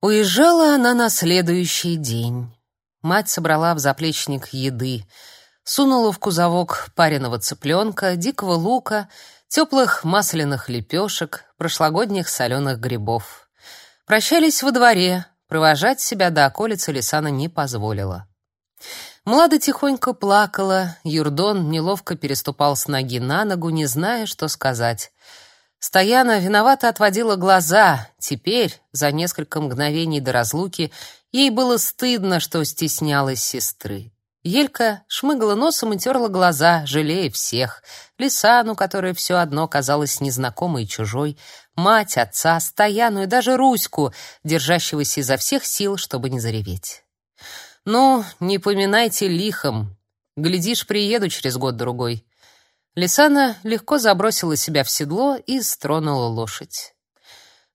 Уезжала она на следующий день. Мать собрала в заплечник еды, сунула в кузовок пареного цыпленка, дикого лука, теплых масляных лепешек, прошлогодних соленых грибов. Прощались во дворе, провожать себя до околицы Лисана не позволила. Млада тихонько плакала, Юрдон неловко переступал с ноги на ногу, не зная, что сказать. Стояна виновато отводила глаза. Теперь, за несколько мгновений до разлуки, ей было стыдно, что стеснялась сестры. Елька шмыгала носом и терла глаза, жалея всех. Лисану, которая все одно казалась незнакомой и чужой, мать, отца, Стояну и даже Руську, держащегося изо всех сил, чтобы не зареветь. «Ну, не поминайте лихом. Глядишь, приеду через год-другой». Лисана легко забросила себя в седло и стронула лошадь.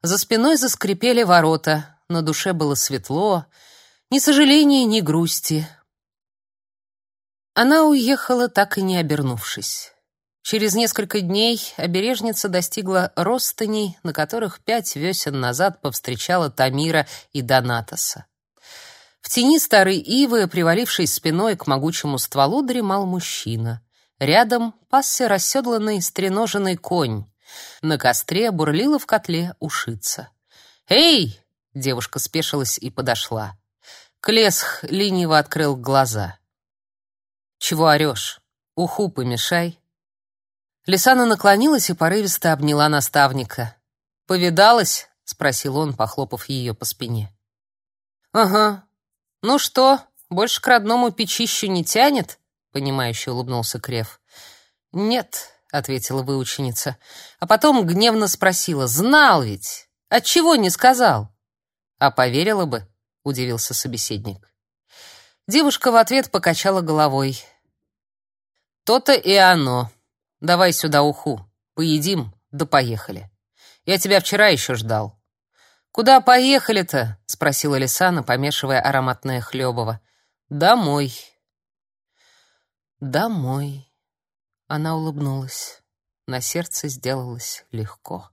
За спиной заскрипели ворота, на душе было светло, ни сожаления, ни грусти. Она уехала, так и не обернувшись. Через несколько дней обережница достигла ростаней, на которых пять весен назад повстречала Тамира и Донатоса. В тени старой ивы, привалившись спиной к могучему стволу, дремал мужчина. Рядом пасся расседланный стреноженный конь. На костре бурлила в котле ушица. «Эй!» — девушка спешилась и подошла. Клесх лениво открыл глаза. «Чего орешь? Уху помешай». Лисана наклонилась и порывисто обняла наставника. «Повидалась?» — спросил он, похлопав ее по спине. «Ага, «Ну что, больше к родному печищу не тянет?» — понимающе улыбнулся Крев. «Нет», — ответила выученица, а потом гневно спросила. «Знал ведь! Отчего не сказал?» «А поверила бы», — удивился собеседник. Девушка в ответ покачала головой. «То-то и оно. Давай сюда уху. Поедим, да поехали. Я тебя вчера еще ждал». «Куда поехали-то?» — спросила Лисана, помешивая ароматное хлебово. «Домой». «Домой». Она улыбнулась. На сердце сделалось легко.